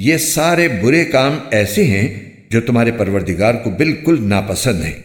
ये सारे बुरे काम ऐसे हैं जो तुम्हारे परवरदिगार को बिल्कुल नापसंद हैं।